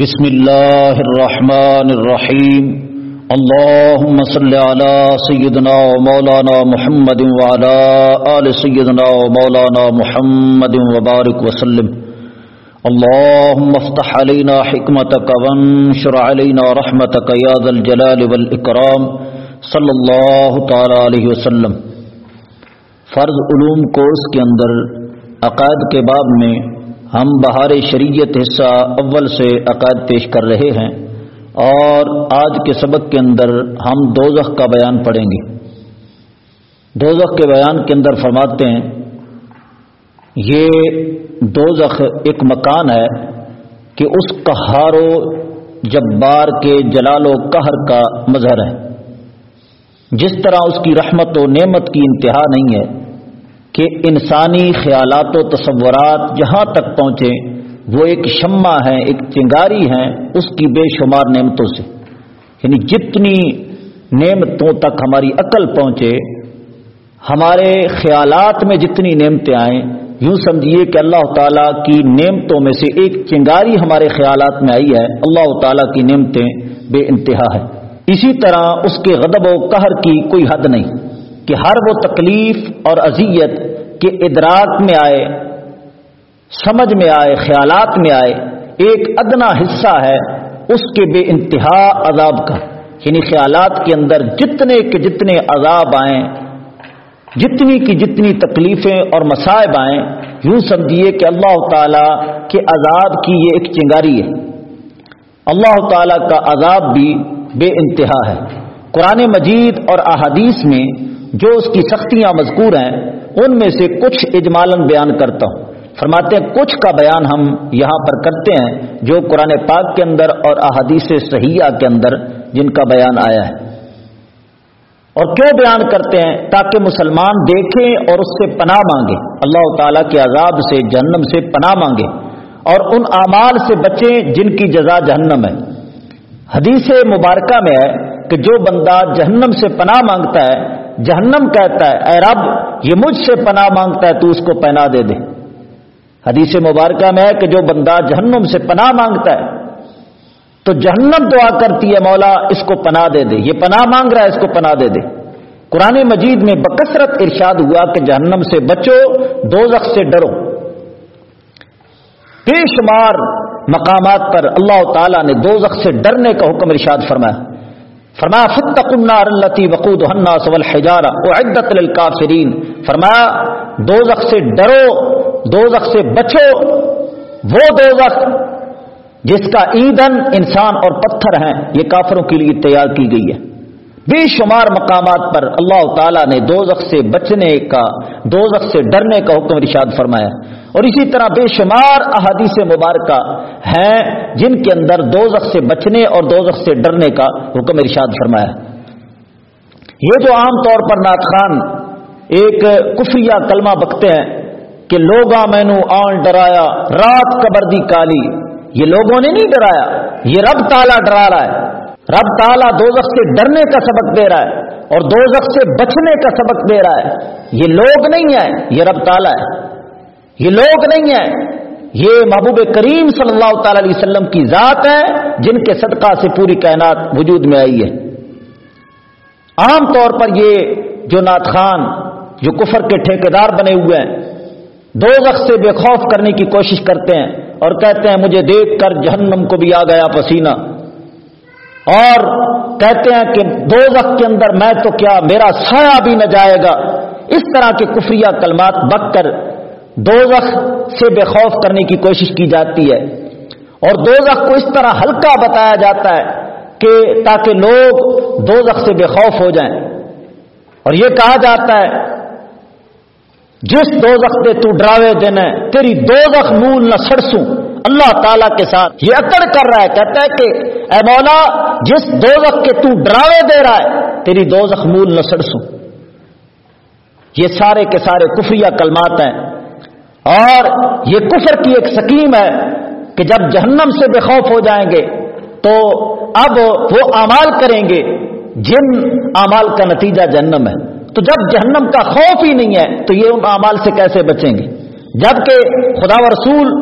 بسم الله الرحمن الرحيم اللهم صل على سيدنا ومولانا محمد وعلى آل سيدنا ومولانا محمد وبارك وسلم اللهم افتح علينا حكمتك وانشر علينا رحمتك يا ذا الجلال والإكرام صلی اللہ تعالی علیہ وسلم فرض علوم کورس کے اندر عقائد کے باب میں ہم بہار شریعت حصہ اول سے عقائد پیش کر رہے ہیں اور آج کے سبق کے اندر ہم دوزخ کا بیان پڑھیں گے۔ دوزخ کے بیان کے اندر فرماتے ہیں، یہ دوزخ ایک مکان ہے کہ اس کہار و جبار کے جلال و قہر کا مظہر ہے۔ جس طرح اس کی رحمت و نعمت کی انتہا نہیں ہے کہ انسانی خیالات و تصورات جہاں تک پہنچے، وہ ایک شمع ہے ایک چنگاری ہیں اس کی بے شمار نعمتوں سے۔ یعنی جتنی نعمتوں تک ہماری عقل پہنچے، ہمارے خیالات میں جتنی نعمتیں آئیں، یوں سمجھیے کہ اللہ تعالیٰ کی نعمتوں میں سے ایک چنگاری ہمارے خیالات میں آئی ہے، اللہ تعالیٰ کی نعمتیں بے انتہا ہے اسی طرح اس کے غدب و قہر کی کوئی حد نہیں کہ ہر وہ تکلیف اور اذیت کے ادراک میں آئے، سمجھ میں آئے، خیالات میں آئے، ایک ادنا حصہ ہے، اس کے بے انتہا عذاب کا۔ یعنی خیالات کے اندر جتنے کے جتنے عذاب آئیں، جتنی کی جتنی تکلیفیں اور مصائب آئیں، یوں سمجھیے کہ اللہ تعالی کے عذاب کی یہ ایک چنگاری ہے۔ اللہ تعالی کا عذاب بھی بے انتہا ہے۔ قرآن مجید اور احادیث میں جو اس کی سختیاں مذکور ہیں ان میں سے کچھ اجمالن بیان کرتا ہوں۔ فرماتے ہیں، کچھ کا بیان ہم یہاں پر کرتے ہیں جو قرآن پاک کے اندر اور احادیث صحیحہ کے اندر جن کا بیان آیا ہے۔ اور کیوں بیان کرتے ہیں؟ تاکہ مسلمان دیکھیں اور اس سے پناہ مانگے۔ اللہ تعالیٰ کے عذاب سے، جہنم سے پناہ مانگے۔ اور ان اعمال سے بچیں جن کی جزا جہنم ہے۔ حدیث مبارکہ میں ہے کہ جو بندہ جہنم سے پناہ مانگتا ہے جہنم کہتا ہے، اے رب، یہ مجھ سے پناہ مانگتا ہے، تو اس کو پناہ دے دے۔ حدیث مبارکہ میں ہے کہ جو بندہ جہنم سے پناہ مانگتا ہے، تو جہنم دعا کرتی ہے، مولا، اس کو پناہ دے دے۔ یہ پناہ مانگ رہا ہے، اس کو پناہ دے دے۔ قرآن مجید میں بکثرت ارشاد ہوا کہ جہنم سے بچو دو سے ڈرو۔ بے شمار مقامات پر اللہ تعالیٰ نے دو سے ڈرنے کا حکم ارشاد فرمایا۔ فرمایا فتق النار التي وقودها الناس والحجارة اعدت للكافرين. فرمایا، دوزخ سے ڈرو، دوزخ سے بچو، وہ دوزخ جس کا ایندھن انسان اور پتھر ہیں، یہ کافروں کے لیے تیار کی گئی ہے۔ بے شمار مقامات پر اللہ تعالیٰ نے دوزخ سے بچنے کا، دوزخ سے ڈرنے کا حکم ارشاد فرمایا۔ اور اسی طرح بے شمار احادیث مبارکہ ہیں جن کے اندر دوزخ سے بچنے اور دوزخ سے ڈرنے کا حکم ارشاد فرمایا یہ جو عام طور پر نات خان ایک کفریہ کلمہ بکتے ہیں کہ لوگا مینو آن ڈرایا، رات کبردی کالی۔ یہ لوگوں نے نہیں ڈرایا، یہ رب تالا ڈرا رہا ہے۔ رب تعالیٰ دو سے ڈرنے کا سبق دے رہا ہے اور دو سے بچنے کا سبق دے رہا ہے۔ یہ لوگ نہیں ہیں، یہ رب تعالیٰ ہے۔ یہ لوگ نہیں ہیں۔ یہ محبوب کریم صلی اللہ تعالی علیہ وسلم کی ذات ہے، جن کے صدقہ سے پوری کائنات وجود میں آئی ہے۔ عام طور پر یہ جو نات خان، جو کفر کے ٹھیکیدار بنے ہوئے ہیں، دو سے بے خوف کرنے کی کوشش کرتے ہیں اور کہتے ہیں، مجھے دیکھ کر جہنم کو بھی آ گیا پسینہ۔ اور کہتے ہیں کہ دو وقت کے اندر میں تو کیا، میرا سایہ بھی نہ جائے گا۔ اس طرح کے کفریہ کلمات بک کر دو سے بے خوف کرنے کی کوشش کی جاتی ہے اور دو کو اس طرح ہلکا بتایا جاتا ہے کہ تاکہ لوگ دو سے بے خوف ہو جائیں۔ اور یہ کہا جاتا ہے، جس دو وقت تو ڈراوے دینا تیری دو مول نہ سڑسوں۔ اللہ تعالی کے ساتھ یہ اکڑ کر رہا ہے، کہتا ہے کہ، اے مولا، جس دو کے تو ڈراوے دے رہا ہے، تیری دو مول نہ سڑسوں۔ یہ سارے کے سارے کفریہ کلمات ہیں۔ اور یہ کفر کی ایک سکیم ہے کہ جب جہنم سے بے خوف ہو جائیں گے تو اب وہ امال کریں گے جن امال کا نتیجہ جہنم ہے۔ تو جب جہنم کا خوف ہی نہیں ہے تو یہ ان امال سے کیسے بچیں گے؟ جبکہ خدا و رسول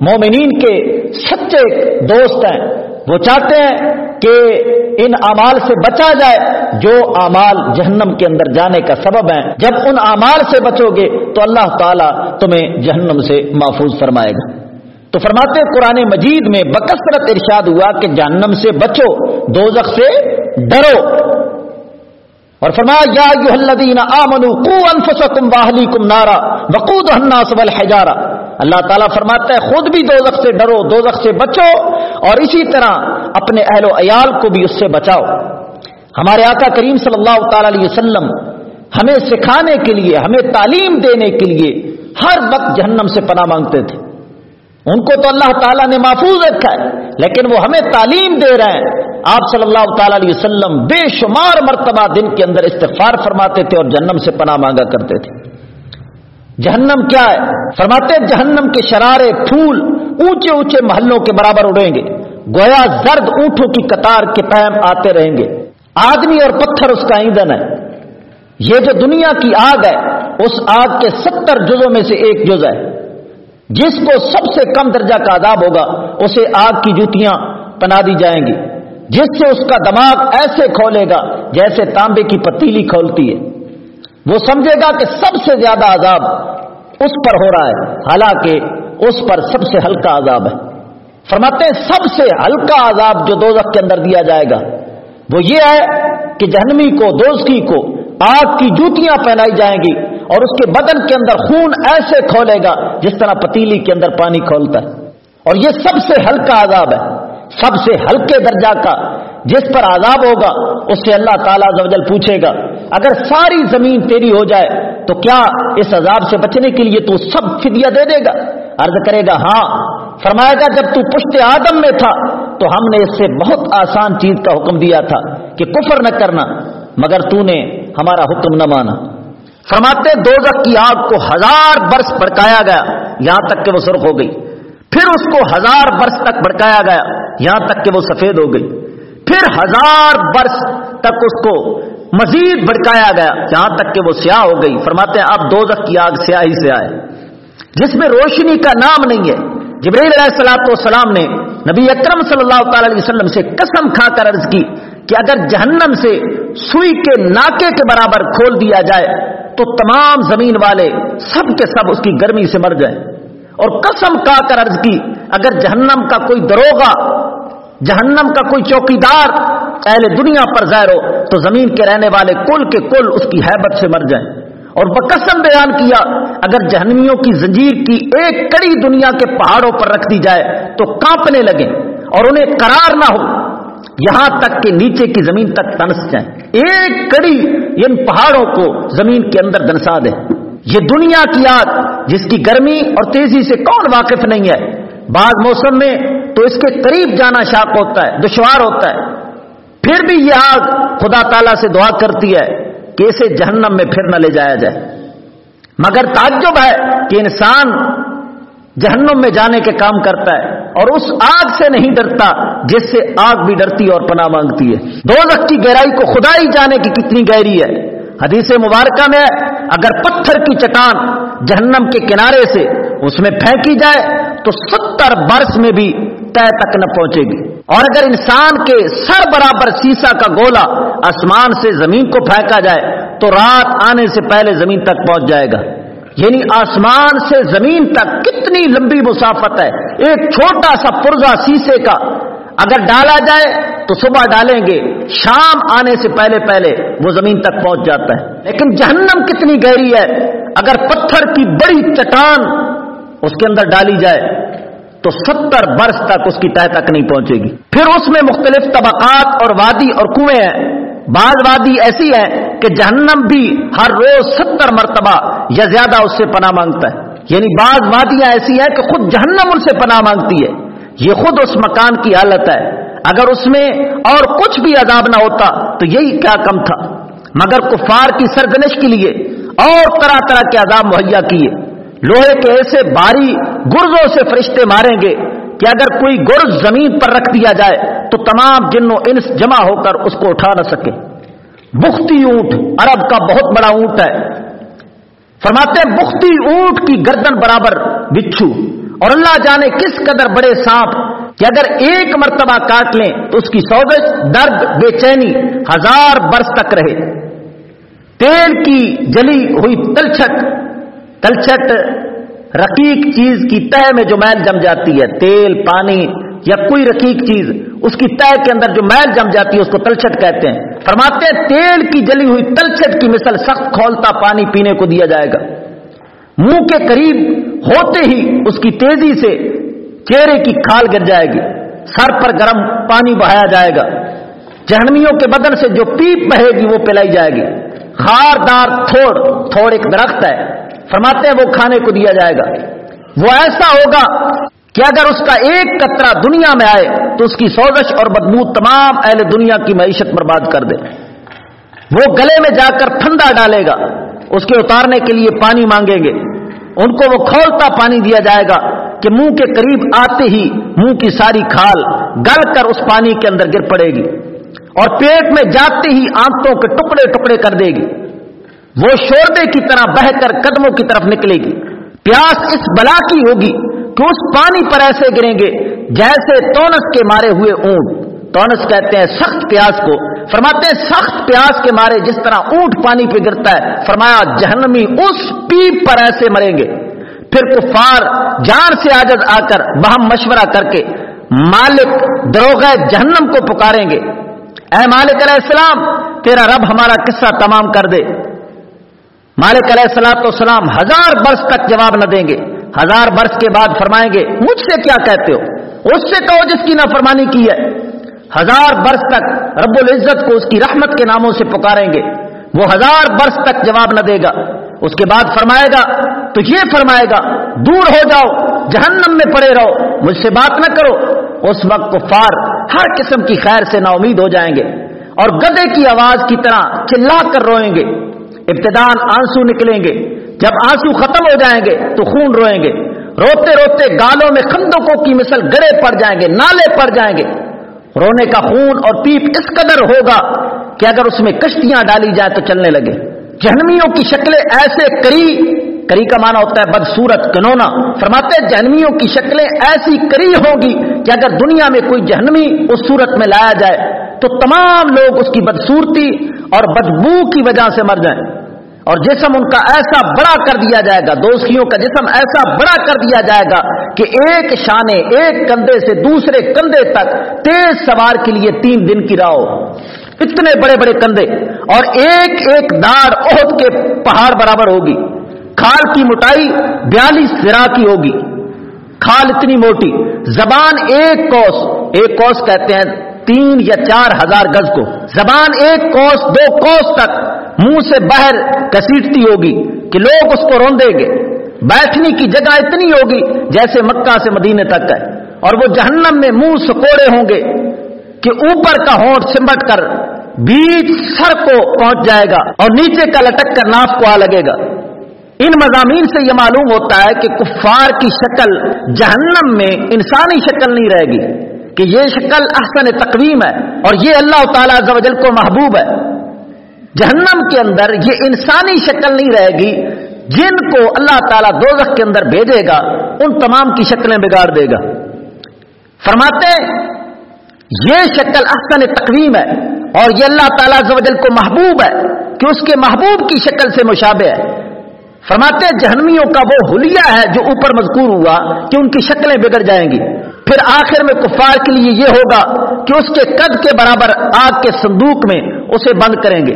مومنین کے سچے دوست ہیں، وہ چاہتے ہیں کہ ان اعمال سے بچا جائے جو اعمال جہنم کے اندر جانے کا سبب ہیں۔ جب ان اعمال سے بچو گے تو اللہ تعالیٰ تمہیں جہنم سے محفوظ فرمائے گا۔ تو فرماتے قرآن مجید میں بکثرت ارشاد ہوا کہ جہنم سے بچو، دوزخ سے ڈرو۔ اور فرمایا، یا الذین قو انفسکم واہلیکم نارا وقود الناس والحجارہ۔ اللہ تعالیٰ فرماتا ہے، خود بھی دوزخ سے ڈرو، دوزخ سے بچو اور اسی طرح اپنے اہل و عیال کو بھی اس سے بچاؤ۔ ہمارے آقا کریم صلی اللہ تعالی علیہ وسلم ہمیں سکھانے کے لیے، ہمیں تعلیم دینے کے لیے ہر وقت جہنم سے پناہ مانگتے تھے۔ ان کو تو اللہ تعالیٰ نے محفوظ رکھا ہے، لیکن وہ ہمیں تعلیم دے رہے ہیں۔ آپ صلی اللہ تعالی علیہ وسلم بے شمار مرتبہ دن کے اندر استغفار فرماتے تھے اور جہنم سے پناہ مانگا کرتے تھے۔ جہنم کیا ہے؟ فرماتے جہنم کے شرارے پھول اونچے اونچے محلوں کے برابر اڑیں گے۔ گویا زرد اونٹوں کی قطار کے پیم آتے رہیں گے۔ آدمی اور پتھر اس کا ایندھن ہے۔ یہ جو دنیا کی آگ ہے، اس آگ کے ستر جزوں میں سے ایک جز ہے۔ جس کو سب سے کم درجہ کا عذاب ہوگا، اسے آگ کی جوتیاں پنا دی جائیں گی۔ جس سے اس کا دماغ ایسے کھولے گا جیسے تانبے کی پتیلی کھولتی ہے۔ وہ سمجھے گا کہ سب سے زیادہ عذاب اس پر ہو رہا ہے، حالانکہ اس پر سب سے ہلکا عذاب ہے۔ فرماتے ہیں، سب سے ہلکا عذاب جو دوزخ کے اندر دیا جائے گا، وہ یہ ہے کہ جہنمی کو، دوزخی کو آگ کی جوتیاں پہنائی جائیں گی اور اس کے بدن کے اندر خون ایسے کھولے گا جس طرح پتیلی کے اندر پانی کھولتا ہے۔ اور یہ سب سے ہلکا عذاب ہے۔ سب سے ہلکے درجہ کا جس پر عذاب ہوگا، اس سے اللہ تعالیٰ زوجل پوچھے گا، اگر ساری زمین تیری ہو جائے، تو کیا اس عذاب سے بچنے کے لیے تو سب فدیہ دے دے گا؟ عرض کرے گا ہاں۔ فرمائے گا، جب تو پشت آدم میں تھا، تو ہم نے اس سے بہت آسان چیز کا حکم دیا تھا کہ کفر نہ کرنا، مگر تو نے ہمارا حکم نہ مانا۔ فرماتے دوزخ کی آگ کو ہزار برس بڑکایا گیا، یہاں تک کہ وہ سرخ ہو گئی۔ پھر اس کو ہزار برس تک بڑکایا گیا، یہاں تک کہ وہ سفید ہو گئی۔ پھر ہزار برس تک اس کو مزید بڑکایا گیا، یہاں تک کہ وہ سیاہ ہو گئی۔ فرماتے ہیں، اب دو کی آگ سیاہی سے آئے۔ جس میں روشنی کا نام نہیں ہے۔ جبریل علیہ السلام والسلام نے نبی اکرم صلی اللہ تعالی علیہ وسلم سے قسم کھا کر عرض کی کہ اگر جہنم سے سوئی کے ناکے کے برابر کھول دیا جائے، تو تمام زمین والے سب کے سب اس کی گرمی سے مر جائیں۔ اور قسم کا کر عرض کی، اگر جہنم کا کوئی دروگا جہنم کا کوئی چوکی دار اہل دنیا پر ظاہر ہو، تو زمین کے رہنے والے کل کے کل اس کی حیبت سے مر جائیں۔ اور بقسم بیان کیا، اگر جہنمیوں کی زنجیر کی ایک کڑی دنیا کے پہاڑوں پر رکھ دی جائے، تو کانپنے لگے اور انہیں قرار نہ ہو۔ یہاں تک کہ نیچے کی زمین تک تنس جائیں۔ ایک کڑی ان پہاڑوں کو زمین کے اندر دنسا دے یہ دنیا کی آگ جس کی گرمی اور تیزی سے کون واقف نہیں ہے؟ بعض موسم میں تو اس کے قریب جانا شاق ہوتا ہے، دشوار ہوتا ہے۔ پھر بھی یہ آگ خدا تعالی سے دعا کرتی ہے کہ اسے جہنم میں پھر نہ لے جایا جائے۔ مگر تعجب ہے کہ انسان جہنم میں جانے کے کام کرتا ہے اور اس آگ سے نہیں ڈرتا جس سے آگ بھی ڈرتی اور پناہ مانگتی ہے۔ دو کی گہرائی کو خدا ہی جانے کی کتنی گہری ہے۔ حدیث مبارکہ میں اگر پتھر کی چٹان جہنم کے کنارے سے اس میں پھینکی جائے تو ستر برس میں بھی طے تک نہ پہنچے گی۔ اور اگر انسان کے سر برابر سیسا کا گولا آسمان سے زمین کو پھینکا جائے تو رات آنے سے پہلے زمین تک پہنچ جائے گا۔ یعنی آسمان سے زمین تک کتنی لمبی مسافت ہے۔ ایک چھوٹا سا پرزا سیسے کا اگر ڈالا جائے تو صبح ڈالیں گے شام آنے سے پہلے پہلے وہ زمین تک پہنچ جاتا ہے۔ لیکن جہنم کتنی گہری ہے۔ اگر پتھر کی بڑی چٹان اس کے اندر ڈالی جائے، تو ستر برس تک اس کی طے تک نہیں پہنچے گی۔ پھر اس میں مختلف طبقات اور وادی اور کنویں ہیں۔ بعض وادی ایسی ہے کہ جہنم بھی ہر روز ستر مرتبہ یا زیادہ اس سے پناہ مانگتا ہے۔ یعنی بعض وادیاں ایسی ہیں کہ خود جہنم ان سے پناہ مانگتی ہے۔ یہ خود اس مکان کی حالت ہے۔ اگر اس میں اور کچھ بھی عذاب نہ ہوتا تو یہی کیا کم تھا۔ مگر کفار کی سرگنش کے لیے اور طرح طرح کے عذاب مہیا کیے۔ لوہے کے ایسے باری گرزوں سے فرشتے ماریں گے کہ اگر کوئی گرز زمین پر رکھ دیا جائے تو تمام جنوں انس جمع ہو کر اس کو اٹھا نہ سکے۔ بختی اونٹ عرب کا بہت بڑا اونٹ ہے۔ فرماتے ہیں، بختی اونٹ کی گردن برابر بچھو اور اللہ جانے کس قدر بڑے سانپ کہ اگر ایک مرتبہ کاٹ لیں تو اس کی سوزش، درد، بے چینی ہزار برس تک رہے۔ تیل کی جلی ہوئی تلچھٹ تلچھٹ رقیق چیز کی تہ میں جو میل جم جاتی ہے، تیل، پانی یا کوئی رقیق چیز، اس کی تہ کے اندر جو میل جم جاتی ہے، اس کو تلچھٹ کہتے ہیں۔ فرماتے ہیں تیل کی جلی ہوئی تلچھٹ کی مثل سخت کھولتا پانی پینے کو دیا جائے گا۔ منہ کے قریب ہوتے ہی اس کی تیزی سے چہرے کی کھال گر جائے گی، سر پر گرم پانی بہایا جائے گا۔ جہنمیوں کے بدن سے جو پیپ بہے گی، وہ پلائی جائے گی۔ خاردار تھوڑ تھوڑ ایک درخت ہے۔ فرماتے ہیں وہ کھانے کو دیا جائے گا۔ وہ ایسا ہوگا کہ اگر اس کا ایک قطرہ دنیا میں آئے، تو اس کی سوزش اور بدبو تمام اہل دنیا کی معیشت برباد کر دے۔ وہ گلے میں جا کر پھندا ڈالے گا۔ اس کے اتارنے کے لیے پانی مانگیں گے۔ ان کو وہ کھولتا پانی دیا جائے گا۔ کہ منہ کے قریب آتے ہی منہ کی ساری کھال گل کر اس پانی کے اندر گر پڑے گی اور پیٹ میں جاتے ہی آنتوں کے ٹکڑے ٹکڑے کر دے گی۔ وہ شوربے کی طرح بہ کر قدموں کی طرف نکلے گی۔ پیاس اس بلا کی ہوگی کہ اس پانی پر ایسے گریں گے جیسے تونس کے مارے ہوئے اونٹ۔ تونس کہتے ہیں سخت پیاس کو۔ فرماتے ہیں سخت پیاس کے مارے جس طرح اونٹ پانی پہ گرتا ہے۔ فرمایا جہنمی اس پیپ پر ایسے مریں گے۔ پھر کفار جان سے آجد آ کر بہم مشورہ کر کے مالک دروغ جہنم کو پکاریں گے۔ اے مالک علیہ السلام، تیرا رب ہمارا قصہ تمام کر دے۔ مالک علیہ السلام تو سلام ہزار برس تک جواب نہ دیں گے۔ ہزار برس کے بعد فرمائیں گے، مجھ سے کیا کہتے ہو؟ اس سے کہو جس کی نافرمانی کی ہے۔ ہزار برس تک رب العزت کو اس کی رحمت کے ناموں سے پکاریں گے۔ وہ ہزار برس تک جواب نہ دے گا۔ اس کے بعد فرمائے گا تو یہ فرمائے گا، دور ہو جاؤ، جہنم میں پڑے رہو، مجھ سے بات نہ کرو۔ اس وقت کفار ہر قسم کی خیر سے نا امید ہو جائیں گے اور گدے کی آواز کی طرح چلا کر روئیں گے۔ ابتدان آنسو نکلیں گے۔ جب آنسو ختم ہو جائیں گے تو خون روئیں گے۔ روتے روتے گالوں میں خندقوں کی مثل گڑے پڑ جائیں گے، نالے پڑ جائیں گے۔ رونے کا خون اور پیپ اس قدر ہوگا کہ اگر اس میں کشتیاں ڈالی جائیں تو چلنے لگے۔ جہنمیوں کی شکلیں ایسے کری کری کا معنی ہوتا ہے بدسورت کنونا۔ فرماتے جہنمیوں کی شکلیں ایسی کری ہوگی کہ اگر دنیا میں کوئی جہنمی اس صورت میں لایا جائے تو تمام لوگ اس کی بدسورتی اور بدبو کی وجہ سے مر جائیں۔ اور جسم ان کا ایسا بڑا کر دیا جائے گا، دوستیوں کا جسم ایسا بڑا کر دیا جائے گا کہ ایک شانے، ایک کندھے سے دوسرے کندھے تک تیز سوار کے لیے تین دن کی راہ اتنے بڑے بڑے کندھے اور ایک ایک داڑ عہد کے پہاڑ برابر ہوگی۔ کھال کی موٹائی بیالیس زرا کی ہوگی۔ کھال اتنی موٹی۔ زبان ایک کوس ایک کوس کہتے ہیں تین یا چار ہزار گز کو۔ زبان ایک کوس، دو کوس تک۔ منہ سے باہر کسیٹتی ہوگی کہ لوگ اس کو روندیں گے۔ بیٹھنے کی جگہ اتنی ہوگی جیسے مکہ سے مدینے تک ہے۔ اور وہ جہنم میں منہ سکوڑے ہوں گے کہ اوپر کا ہونٹ سمٹ کر بیچ سر کو پہنچ جائے گا اور نیچے کا لٹک کر ناف کو آ لگے گا۔ ان مضامین سے یہ معلوم ہوتا ہے کہ کفار کی شکل جہنم میں انسانی شکل نہیں رہے گی، کہ یہ شکل احسن تقویم ہے اور یہ اللہ تعالیٰ زوجل کو محبوب ہے۔ جہنم کے اندر یہ انسانی شکل نہیں رہے گی، جن کو اللہ تعالیٰ دوزخ کے اندر بھیجے گا، ان تمام کی شکلیں بگاڑ دے گا۔ فرماتے یہ شکل احسن تقویم ہے اور یہ اللہ تعالیٰ زوجل کو محبوب ہے، کہ اس کے محبوب کی شکل سے مشابہ ہے۔ فرماتے جہنمیوں کا وہ حلیہ ہے جو اوپر مذکور ہوا کہ ان کی شکلیں بگڑ جائیں گی۔ پھر آخر میں کفار کے لیے یہ ہوگا کہ اس کے قد کے برابر آگ کے صندوق میں اسے بند کریں گے۔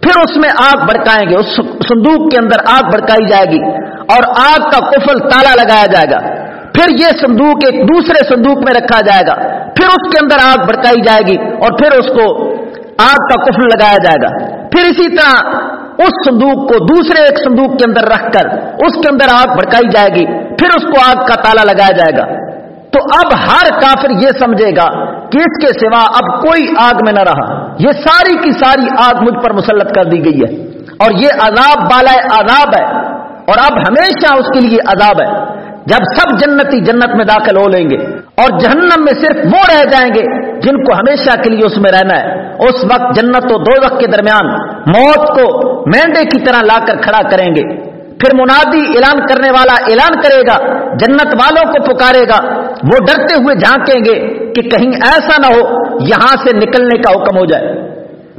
پھر اس میں آگ بڑکائیں گے، اس صندوق کے اندر آگ بڑکائی جائے گی اور آگ کا کفل تالا لگایا جائے گا۔ پھر یہ صندوق ایک دوسرے صندوق میں رکھا جائے گا۔ پھر اس کے اندر آگ بڑکائی جائے گی اور پھر اس کو آگ کا کفل لگایا جائے گا۔ پھر اسی طرح اس صندوق کو دوسرے ایک صندوق کے اندر رکھ کر اس کے اندر آگ بڑکائی جائے گی، پھر اس کو آگ کا تالا لگایا جائے گا۔ تو اب ہر کافر یہ سمجھے گا کہ اس کے سوا اب کوئی آگ میں نہ رہا۔ یہ ساری کی ساری آگ مجھ پر مسلط کر دی گئی ہے۔ اور یہ عذاب بالا عذاب ہے۔ اور اب ہمیشہ اس کے لیے عذاب ہے۔ جب سب جنتی جنت میں داخل ہو لیں گے اور جہنم میں صرف وہ رہ جائیں گے جن کو ہمیشہ کے لیے اس میں رہنا ہے۔ اس وقت جنت و دو کے درمیان موت کو مینڈے کی طرح لا کر کھڑا کریں گے۔ پھر منادی اعلان کرنے والا اعلان کرے گا، جنت والوں کو پکارے گا۔ وہ ڈرتے ہوئے جھانکیں گے کہ کہیں ایسا نہ ہو، یہاں سے نکلنے کا حکم ہو جائے۔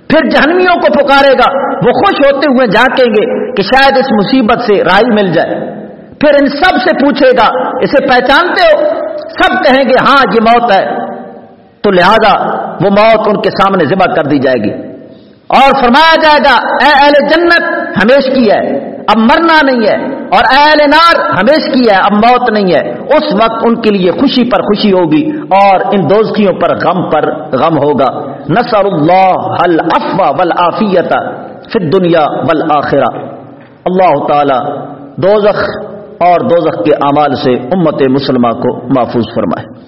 پھر جہنمیوں کو پکارے گا۔ وہ خوش ہوتے ہوئے جھانکیں گے کہ شاید اس مصیبت سے رائی مل جائے۔ پھر ان سب سے پوچھے گا، اسے پہچانتے ہو؟ سب کہیں گے ہاں یہ موت ہے۔ تو لہذا وہ موت ان کے سامنے ذبح کر دی جائے گی۔ اور فرمایا جائے گا، اے اہل جنت، ہمیش کی ہے، اب مرنا نہیں ہے۔ اور اہل نار، ہمیش کی ہے، اب موت نہیں ہے۔ اس وقت ان کے لیے خوشی پر خوشی ہوگی اور ان دوستیوں پر غم پر غم ہوگا۔ نصر اللہ حل افوا ول دنیا ول اللہ تعالی دوزخ اور دوزخ کے اعمال سے امت مسلمہ کو محفوظ فرمائے۔